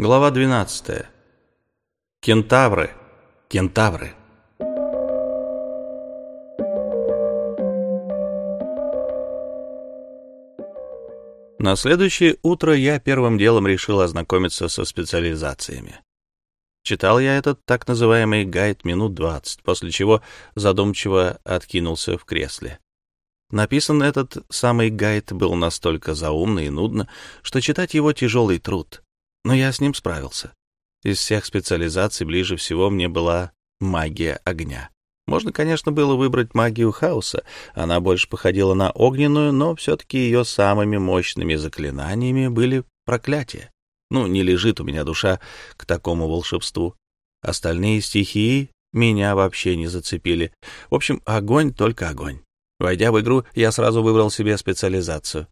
Глава 12. Кентавры. Кентавры. На следующее утро я первым делом решил ознакомиться со специализациями. Читал я этот так называемый гайд минут двадцать, после чего задумчиво откинулся в кресле. Написан этот самый гайд был настолько заумно и нудно, что читать его тяжелый труд но я с ним справился. Из всех специализаций ближе всего мне была магия огня. Можно, конечно, было выбрать магию хаоса. Она больше походила на огненную, но все-таки ее самыми мощными заклинаниями были проклятия. Ну, не лежит у меня душа к такому волшебству. Остальные стихии меня вообще не зацепили. В общем, огонь только огонь. Войдя в игру, я сразу выбрал себе специализацию.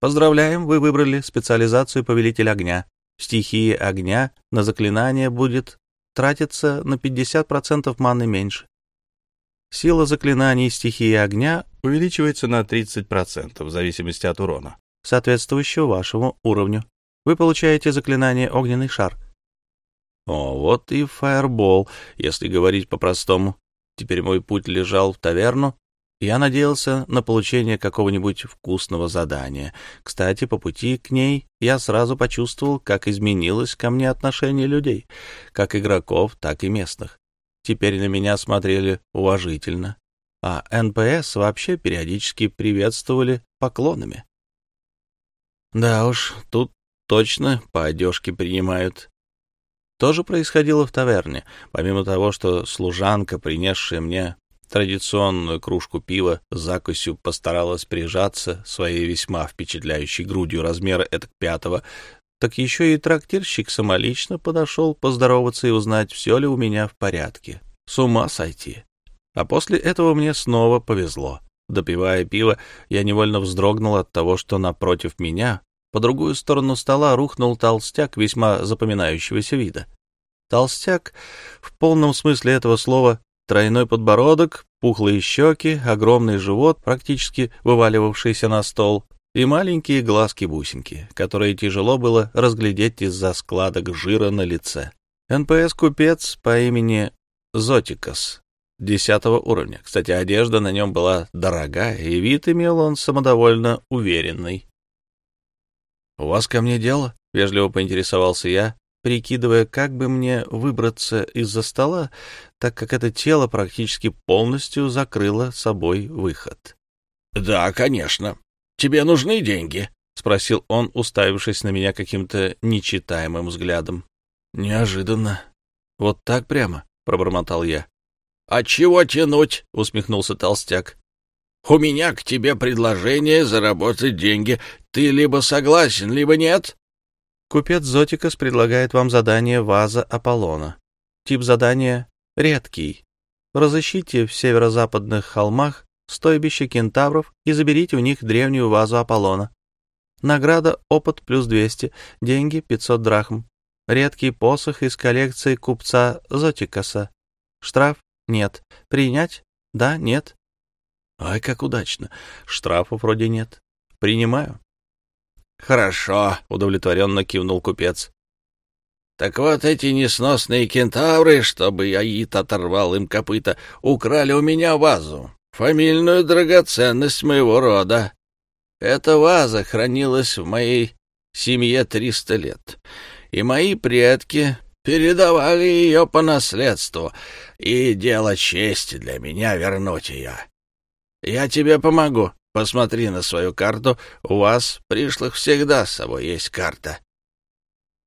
Поздравляем, вы выбрали специализацию Повелитель огня стихии огня на заклинание будет тратиться на 50% маны меньше. Сила заклинаний стихии огня увеличивается на 30% в зависимости от урона, соответствующего вашему уровню. Вы получаете заклинание «Огненный шар». О, вот и фаербол, если говорить по-простому. Теперь мой путь лежал в таверну, я надеялся на получение какого-нибудь вкусного задания. Кстати, по пути к ней я сразу почувствовал, как изменилось ко мне отношение людей, как игроков, так и местных. Теперь на меня смотрели уважительно, а НПС вообще периодически приветствовали поклонами. Да уж, тут точно по одежке принимают. То же происходило в таверне. Помимо того, что служанка, принесшая мне традиционную кружку пива с закусью постаралась прижаться своей весьма впечатляющей грудью размера этак пятого, так еще и трактирщик самолично подошел поздороваться и узнать, все ли у меня в порядке. С ума сойти. А после этого мне снова повезло. Допивая пиво, я невольно вздрогнул от того, что напротив меня, по другую сторону стола, рухнул толстяк весьма запоминающегося вида. Толстяк в полном смысле этого слова Тройной подбородок, пухлые щеки, огромный живот, практически вываливавшийся на стол, и маленькие глазки-бусинки, которые тяжело было разглядеть из-за складок жира на лице. НПС-купец по имени Зотикас, десятого уровня. Кстати, одежда на нем была дорогая, и вид имел он самодовольно уверенный. «У вас ко мне дело?» — вежливо поинтересовался я, прикидывая, как бы мне выбраться из-за стола, так как это тело практически полностью закрыло собой выход. — Да, конечно. Тебе нужны деньги? — спросил он, уставившись на меня каким-то нечитаемым взглядом. — Неожиданно. Вот так прямо, — пробормотал я. — А чего тянуть? — усмехнулся толстяк. — У меня к тебе предложение заработать деньги. Ты либо согласен, либо нет. Купец Зотикас предлагает вам задание «Ваза Аполлона». Тип задания редкий. Разыщите в северо-западных холмах стойбище кентавров и заберите у них древнюю вазу Аполлона. Награда опыт плюс 200, деньги 500 драхм. Редкий посох из коллекции купца Зотикаса. Штраф нет. Принять? Да, нет. Ай, как удачно. Штрафов вроде нет. Принимаю. Хорошо, удовлетворенно кивнул купец. Так вот эти несносные кентавры, чтобы Аид оторвал им копыта, украли у меня вазу, фамильную драгоценность моего рода. Эта ваза хранилась в моей семье триста лет, и мои предки передавали ее по наследству, и дело чести для меня вернуть ее. Я тебе помогу. Посмотри на свою карту, у вас, пришлых, всегда с собой есть карта.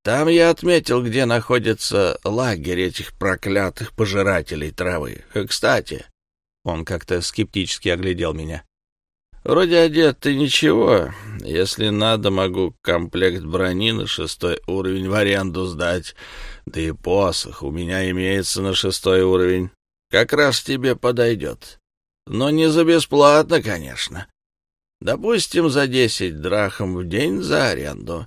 Там я отметил, где находится лагерь этих проклятых пожирателей травы. Кстати, он как-то скептически оглядел меня. Вроде одет ты ничего. Если надо, могу комплект брони на шестой уровень в аренду сдать. Да и посох у меня имеется на шестой уровень. Как раз тебе подойдет. Но не за бесплатно, конечно. Допустим, за десять драхм в день за аренду.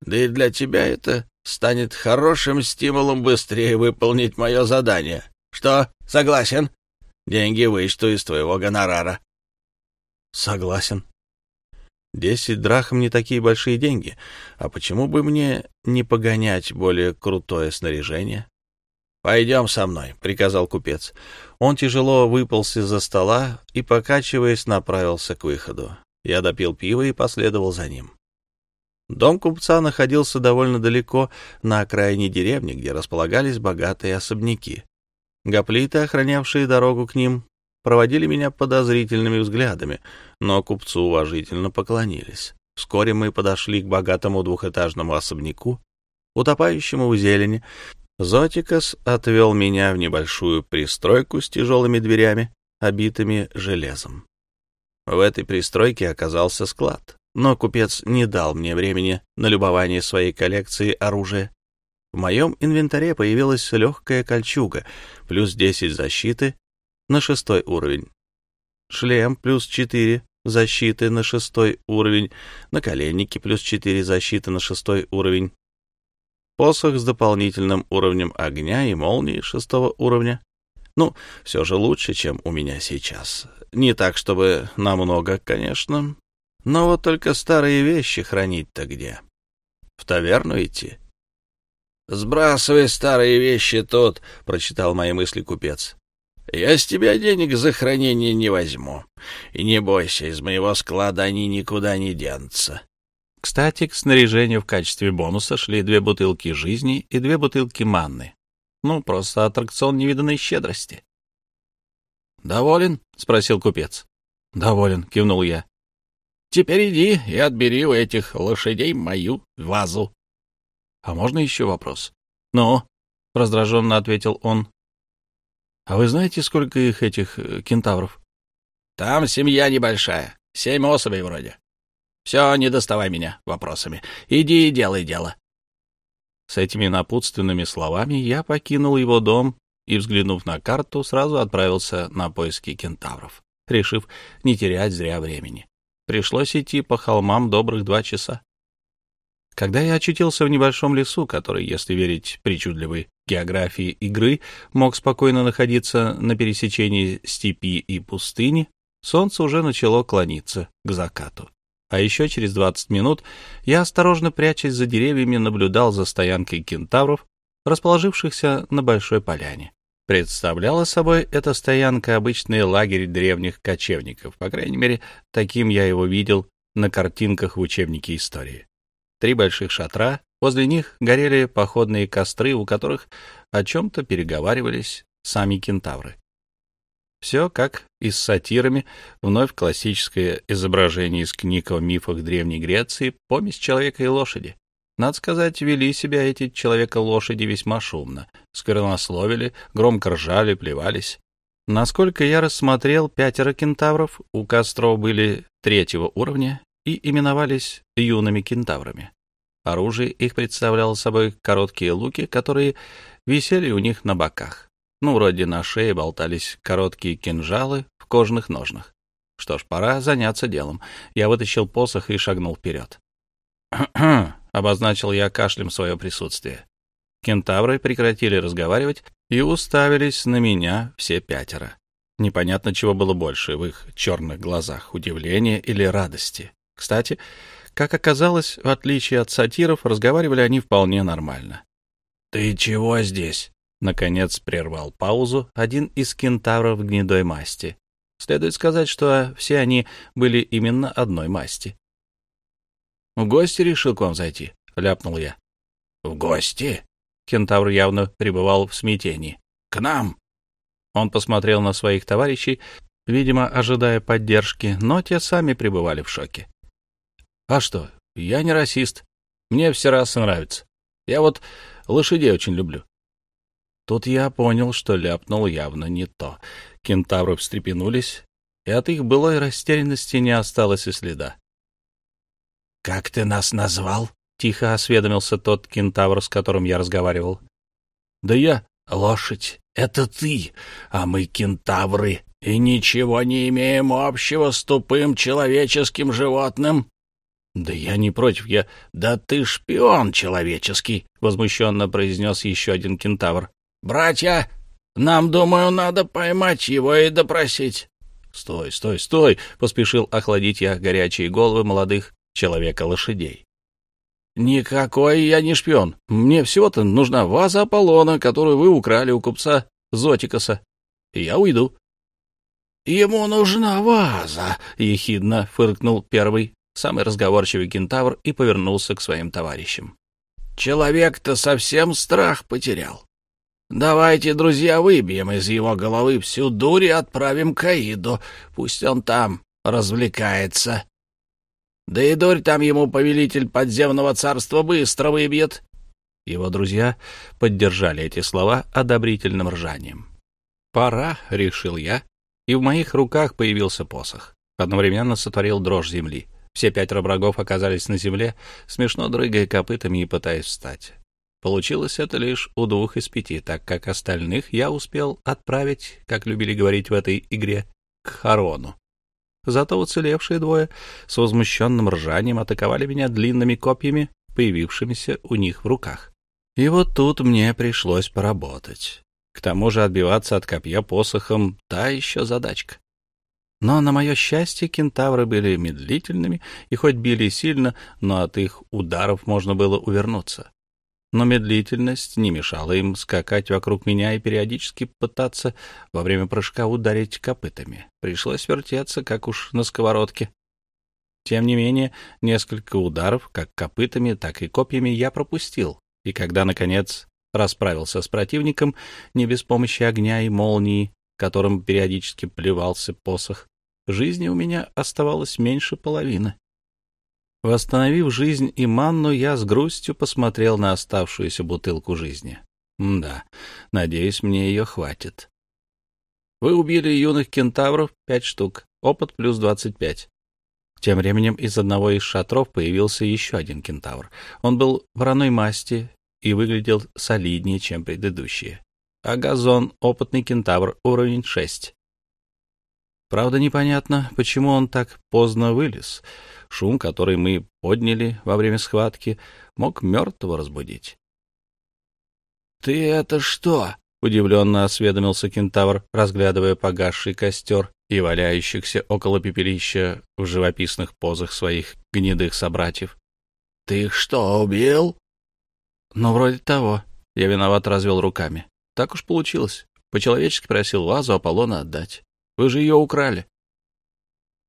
Да и для тебя это станет хорошим стимулом быстрее выполнить мое задание. Что, согласен? Деньги вычту из твоего гонорара. Согласен. Десять драхм не такие большие деньги. А почему бы мне не погонять более крутое снаряжение? — Пойдем со мной, — приказал купец. Он тяжело выполз из-за стола и, покачиваясь, направился к выходу. Я допил пиво и последовал за ним. Дом купца находился довольно далеко, на окраине деревни, где располагались богатые особняки. Гоплиты, охранявшие дорогу к ним, проводили меня подозрительными взглядами, но купцу уважительно поклонились. Вскоре мы подошли к богатому двухэтажному особняку, утопающему в зелени. Зотикас отвел меня в небольшую пристройку с тяжелыми дверями, обитыми железом. В этой пристройке оказался склад, но купец не дал мне времени на любование своей коллекции оружия. В моем инвентаре появилась легкая кольчуга, плюс 10 защиты на шестой уровень. Шлем плюс 4 защиты на шестой уровень, наколенники плюс 4 защиты на шестой уровень, посох с дополнительным уровнем огня и молнии шестого уровня. Ну, все же лучше, чем у меня сейчас. Не так, чтобы намного, конечно, но вот только старые вещи хранить-то где? В таверну идти? «Сбрасывай старые вещи тут», — прочитал мои мысли купец. «Я с тебя денег за хранение не возьму. И не бойся, из моего склада они никуда не денутся». Кстати, к снаряжению в качестве бонуса шли две бутылки жизни и две бутылки манны. Ну, просто аттракцион невиданной щедрости. «Доволен?» — спросил купец. «Доволен», — кивнул я. «Теперь иди и отбери у этих лошадей мою вазу». «А можно еще вопрос?» «Ну?» — раздраженно ответил он. «А вы знаете, сколько их, этих э, кентавров?» «Там семья небольшая, семь особей вроде. Все, не доставай меня вопросами. Иди и делай дело». С этими напутственными словами я покинул его дом и, взглянув на карту, сразу отправился на поиски кентавров, решив не терять зря времени. Пришлось идти по холмам добрых два часа. Когда я очутился в небольшом лесу, который, если верить причудливой географии игры, мог спокойно находиться на пересечении степи и пустыни, солнце уже начало клониться к закату. А еще через 20 минут я, осторожно прячась за деревьями, наблюдал за стоянкой кентавров, расположившихся на большой поляне. Представляла собой эта стоянка обычный лагерь древних кочевников, по крайней мере, таким я его видел на картинках в учебнике истории три больших шатра, возле них горели походные костры, у которых о чем-то переговаривались сами кентавры. Все как и с сатирами, вновь классическое изображение из книг о мифах Древней Греции, помесь человека и лошади. Надо сказать, вели себя эти человека-лошади весьма шумно, сквернословили, громко ржали, плевались. Насколько я рассмотрел, пятеро кентавров у костров были третьего уровня и именовались юными кентаврами. Оружие их представляло собой короткие луки, которые висели у них на боках. Ну, вроде на шее болтались короткие кинжалы в кожаных ножнах. Что ж, пора заняться делом. Я вытащил посох и шагнул вперед. обозначил я кашлем свое присутствие. Кентавры прекратили разговаривать и уставились на меня все пятеро. Непонятно, чего было больше в их черных глазах — удивления или радости. Кстати, как оказалось, в отличие от сатиров, разговаривали они вполне нормально. «Ты чего здесь?» — наконец прервал паузу один из кентавров гнедой масти. Следует сказать, что все они были именно одной масти. «В гости решил к вам зайти», — ляпнул я. «В гости?» — кентавр явно пребывал в смятении. «К нам?» Он посмотрел на своих товарищей, видимо, ожидая поддержки, но те сами пребывали в шоке. А что, я не расист. Мне все расы нравятся. Я вот лошадей очень люблю. Тут я понял, что ляпнул явно не то. Кентавры встрепенулись, и от их былой растерянности не осталось и следа. — Как ты нас назвал? — тихо осведомился тот кентавр, с которым я разговаривал. — Да я... — Лошадь, это ты, а мы кентавры, и ничего не имеем общего с тупым человеческим животным. «Да я не против, я...» «Да ты шпион человеческий!» — возмущенно произнес еще один кентавр. «Братья, нам, думаю, надо поймать его и допросить». «Стой, стой, стой!» — поспешил охладить я горячие головы молодых человека-лошадей. «Никакой я не шпион. Мне всего-то нужна ваза Аполлона, которую вы украли у купца Зотикаса. И я уйду». «Ему нужна ваза!» — ехидно фыркнул первый, самый разговорчивый кентавр, и повернулся к своим товарищам. «Человек-то совсем страх потерял. Давайте, друзья, выбьем из его головы всю дурь и отправим к Аиду. Пусть он там развлекается. Да и дурь там ему повелитель подземного царства быстро выбьет. Его друзья поддержали эти слова одобрительным ржанием. «Пора», — решил я, и в моих руках появился посох. Одновременно сотворил дрожь земли. Все пятеро врагов оказались на земле, смешно дрыгая копытами и пытаясь встать. Получилось это лишь у двух из пяти, так как остальных я успел отправить, как любили говорить в этой игре, к Харону. Зато уцелевшие двое с возмущенным ржанием атаковали меня длинными копьями, появившимися у них в руках. И вот тут мне пришлось поработать. К тому же отбиваться от копья посохом — та еще задачка. Но, на мое счастье, кентавры были медлительными и хоть били сильно, но от их ударов можно было увернуться но медлительность не мешала им скакать вокруг меня и периодически пытаться во время прыжка ударить копытами. Пришлось вертеться, как уж на сковородке. Тем не менее, несколько ударов, как копытами, так и копьями, я пропустил, и когда, наконец, расправился с противником, не без помощи огня и молнии, которым периодически плевался посох, жизни у меня оставалось меньше половины. Восстановив жизнь и манну, я с грустью посмотрел на оставшуюся бутылку жизни. Да, надеюсь, мне ее хватит. Вы убили юных кентавров пять штук, опыт плюс двадцать пять. Тем временем из одного из шатров появился еще один кентавр. Он был вороной масти и выглядел солиднее, чем предыдущие. А газон — опытный кентавр, уровень шесть. Правда, непонятно, почему он так поздно вылез. Шум, который мы подняли во время схватки, мог мертвого разбудить. — Ты это что? — удивленно осведомился кентавр, разглядывая погасший костер и валяющихся около пепелища в живописных позах своих гнедых собратьев. — Ты их что, убил? — Ну, вроде того. Я виноват развел руками. Так уж получилось. По-человечески просил вазу Аполлона отдать. Вы же ее украли.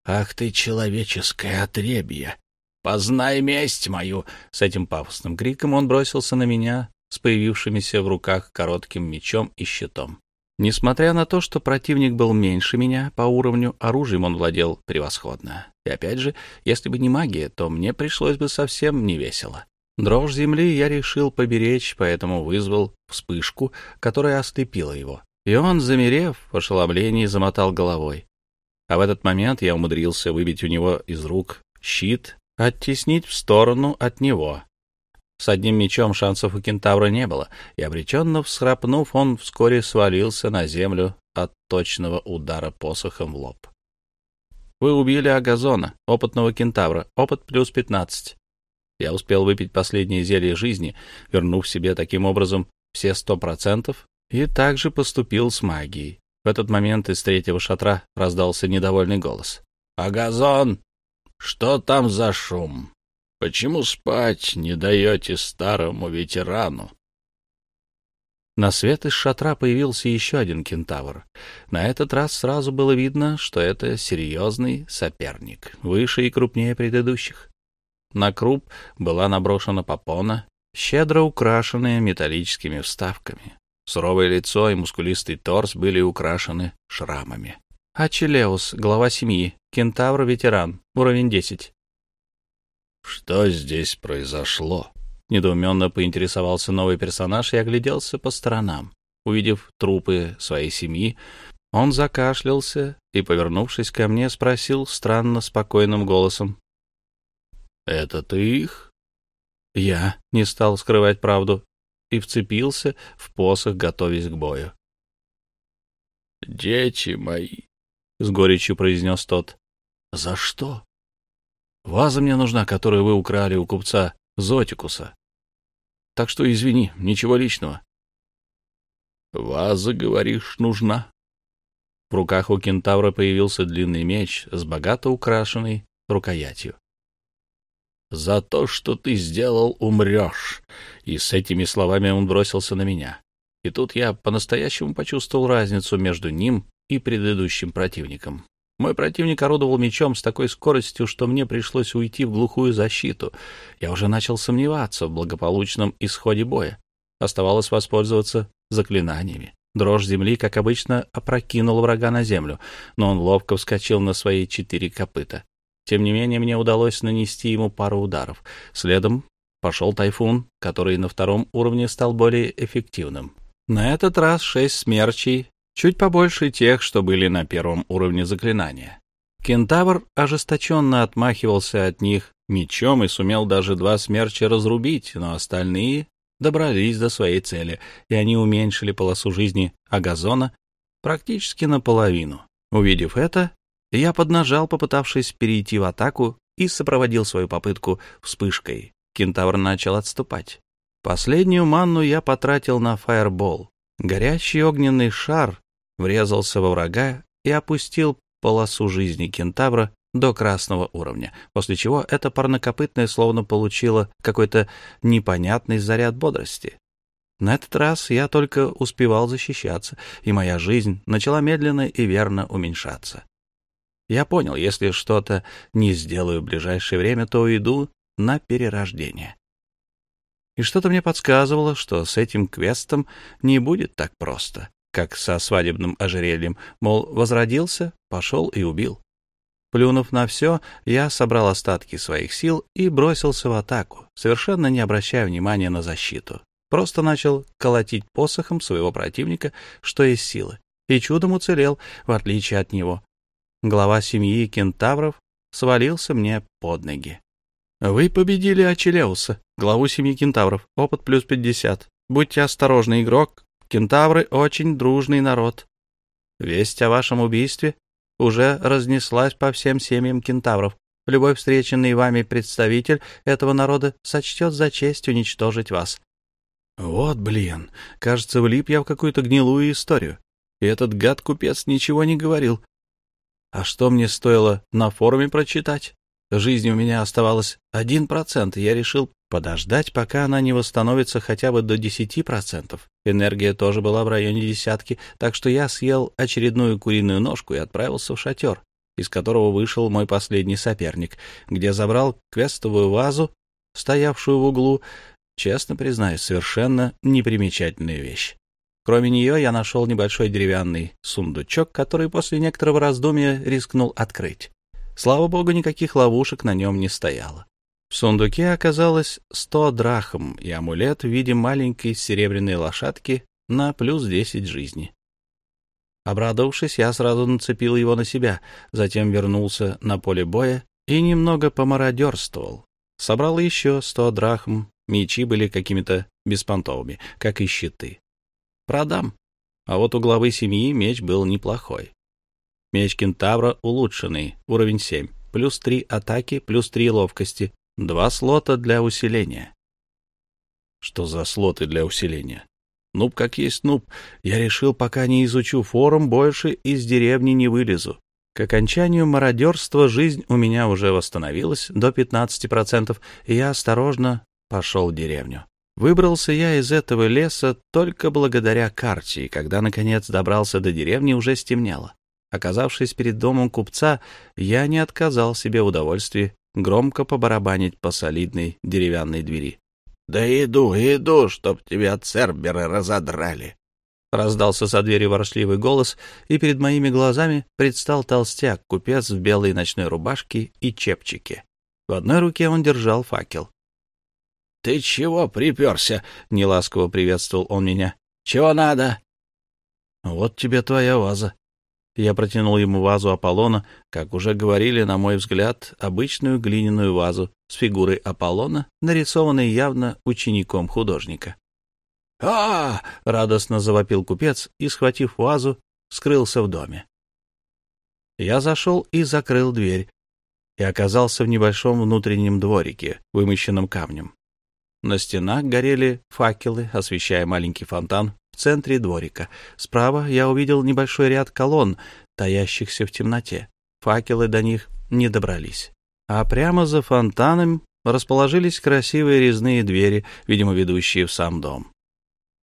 «Ах ты, человеческое отребье! Познай месть мою!» С этим пафосным криком он бросился на меня с появившимися в руках коротким мечом и щитом. Несмотря на то, что противник был меньше меня по уровню, оружием он владел превосходно. И опять же, если бы не магия, то мне пришлось бы совсем не весело. Дрожь земли я решил поберечь, поэтому вызвал вспышку, которая ослепила его. И он, замерев, в ошеломлении замотал головой. А в этот момент я умудрился выбить у него из рук щит, оттеснить в сторону от него. С одним мечом шансов у кентавра не было, и обреченно всхрапнув, он вскоре свалился на землю от точного удара посохом в лоб. Вы убили Агазона, опытного кентавра, опыт плюс пятнадцать. Я успел выпить последнее зелье жизни, вернув себе таким образом все сто процентов, и также поступил с магией. В этот момент из третьего шатра раздался недовольный голос. «Агазон, что там за шум? Почему спать не даете старому ветерану?» На свет из шатра появился еще один кентавр. На этот раз сразу было видно, что это серьезный соперник, выше и крупнее предыдущих. На круп была наброшена попона, щедро украшенная металлическими вставками. Суровое лицо и мускулистый торс были украшены шрамами. Ачелеус, глава семьи, кентавр-ветеран, уровень 10. «Что здесь произошло?» — недоуменно поинтересовался новый персонаж и огляделся по сторонам. Увидев трупы своей семьи, он закашлялся и, повернувшись ко мне, спросил странно спокойным голосом. «Это ты их?» Я не стал скрывать правду и вцепился в посох, готовясь к бою. — Дети мои! — с горечью произнес тот. — За что? — Ваза мне нужна, которую вы украли у купца Зотикуса. Так что извини, ничего личного. — Ваза, говоришь, нужна? В руках у кентавра появился длинный меч с богато украшенной рукоятью. «За то, что ты сделал, умрешь!» И с этими словами он бросился на меня. И тут я по-настоящему почувствовал разницу между ним и предыдущим противником. Мой противник орудовал мечом с такой скоростью, что мне пришлось уйти в глухую защиту. Я уже начал сомневаться в благополучном исходе боя. Оставалось воспользоваться заклинаниями. Дрожь земли, как обычно, опрокинул врага на землю, но он ловко вскочил на свои четыре копыта. Тем не менее, мне удалось нанести ему пару ударов. Следом пошел тайфун, который на втором уровне стал более эффективным. На этот раз шесть смерчей, чуть побольше тех, что были на первом уровне заклинания. Кентавр ожесточенно отмахивался от них мечом и сумел даже два смерча разрубить, но остальные добрались до своей цели, и они уменьшили полосу жизни Агазона практически наполовину. Увидев это, я поднажал, попытавшись перейти в атаку, и сопроводил свою попытку вспышкой. Кентавр начал отступать. Последнюю манну я потратил на фаербол. Горящий огненный шар врезался во врага и опустил полосу жизни кентавра до красного уровня, после чего эта парнокопытная словно получила какой-то непонятный заряд бодрости. На этот раз я только успевал защищаться, и моя жизнь начала медленно и верно уменьшаться. Я понял, если что-то не сделаю в ближайшее время, то уйду на перерождение. И что-то мне подсказывало, что с этим квестом не будет так просто, как со свадебным ожерельем, мол, возродился, пошел и убил. Плюнув на все, я собрал остатки своих сил и бросился в атаку, совершенно не обращая внимания на защиту. Просто начал колотить посохом своего противника, что из силы, и чудом уцелел, в отличие от него. Глава семьи кентавров свалился мне под ноги. «Вы победили Ачелеуса, главу семьи кентавров, опыт плюс пятьдесят. Будьте осторожны, игрок, кентавры — очень дружный народ. Весть о вашем убийстве уже разнеслась по всем семьям кентавров. Любой встреченный вами представитель этого народа сочтет за честь уничтожить вас. Вот блин, кажется, влип я в какую-то гнилую историю. И этот гад-купец ничего не говорил. А что мне стоило на форуме прочитать? Жизни у меня оставалось один процент, и я решил подождать, пока она не восстановится хотя бы до десяти процентов. Энергия тоже была в районе десятки, так что я съел очередную куриную ножку и отправился в шатер, из которого вышел мой последний соперник, где забрал квестовую вазу, стоявшую в углу, честно признаюсь, совершенно непримечательная вещь. Кроме нее я нашел небольшой деревянный сундучок, который после некоторого раздумья рискнул открыть. Слава богу, никаких ловушек на нем не стояло. В сундуке оказалось сто драхм и амулет в виде маленькой серебряной лошадки на плюс десять жизни. Обрадовавшись, я сразу нацепил его на себя, затем вернулся на поле боя и немного помародерствовал. Собрал еще сто драхм, мечи были какими-то беспонтовыми, как и щиты. Продам. А вот у главы семьи меч был неплохой. Меч кентавра улучшенный, уровень 7. Плюс 3 атаки, плюс 3 ловкости. Два слота для усиления. Что за слоты для усиления? Нуб как есть нуб. Я решил, пока не изучу форум, больше из деревни не вылезу. К окончанию мародерства жизнь у меня уже восстановилась до 15%, и я осторожно пошел в деревню. Выбрался я из этого леса только благодаря карте, и когда, наконец, добрался до деревни, уже стемнело. Оказавшись перед домом купца, я не отказал себе в удовольствии громко побарабанить по солидной деревянной двери. — Да иду, иду, чтоб тебя церберы разодрали! Раздался за двери воршливый голос, и перед моими глазами предстал толстяк, купец в белой ночной рубашке и чепчике. В одной руке он держал факел. — Ты чего приперся? — неласково приветствовал он меня. — Чего надо? — Вот тебе твоя ваза, я протянул ему вазу Аполлона, как уже говорили, на мой взгляд, обычную глиняную вазу с фигурой Аполлона, нарисованной явно учеником художника. а, радостно завопил купец и, схватив вазу, скрылся в доме. Я зашел и закрыл дверь, и оказался в небольшом внутреннем дворике, вымощенном камнем. На стенах горели факелы, освещая маленький фонтан в центре дворика. Справа я увидел небольшой ряд колонн, таящихся в темноте. Факелы до них не добрались. А прямо за фонтаном расположились красивые резные двери, видимо, ведущие в сам дом.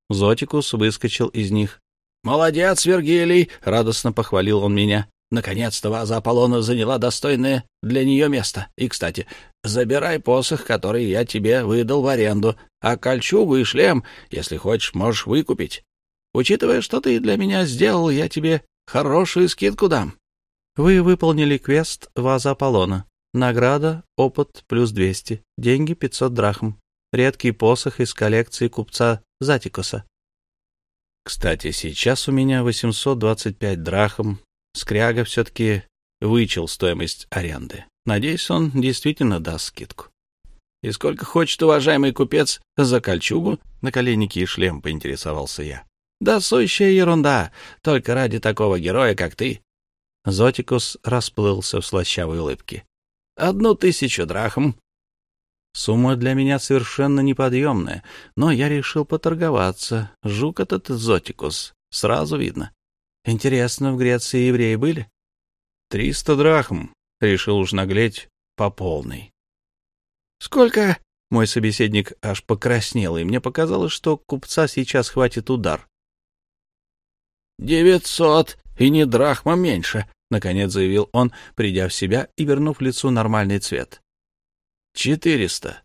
Зотикус выскочил из них. «Молодец, Вергилий!» — радостно похвалил он меня. «Наконец-то ваза Аполлона заняла достойное для нее место. И, кстати, забирай посох, который я тебе выдал в аренду, а кольчугу и шлем, если хочешь, можешь выкупить. Учитывая, что ты для меня сделал, я тебе хорошую скидку дам». Вы выполнили квест ваза Аполлона. Награда — опыт плюс 200, деньги — 500 драхм, редкий посох из коллекции купца Затикуса. Кстати, сейчас у меня 825 драхм, Скряга все-таки вычел стоимость аренды. Надеюсь, он действительно даст скидку. «И сколько хочет уважаемый купец за кольчугу?» На коленники и шлем поинтересовался я. «Да сущая ерунда, только ради такого героя, как ты». Зотикус расплылся в слащавой улыбке. Одну тысячу драхм. Сумма для меня совершенно неподъемная, но я решил поторговаться. Жук этот Зотикус, сразу видно. Интересно, в Греции евреи были? Триста драхм, решил уж наглеть по полной. Сколько? Мой собеседник аж покраснел, и мне показалось, что купца сейчас хватит удар. «Девятьсот, и не драхма меньше», — наконец заявил он, придя в себя и вернув лицу нормальный цвет. «Четыреста».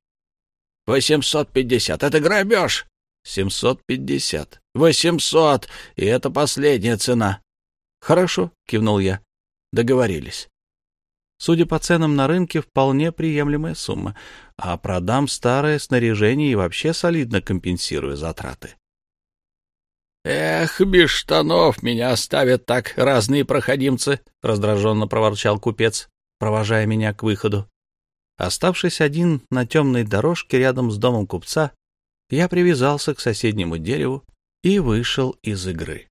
«Восемьсот пятьдесят. Это грабеж!» «Семьсот пятьдесят. Восемьсот. И это последняя цена». «Хорошо», — кивнул я. «Договорились». Судя по ценам на рынке, вполне приемлемая сумма, а продам старое снаряжение и вообще солидно компенсирую затраты. «Эх, без штанов меня оставят так разные проходимцы», — раздраженно проворчал купец, провожая меня к выходу. Оставшись один на темной дорожке рядом с домом купца, я привязался к соседнему дереву и вышел из игры.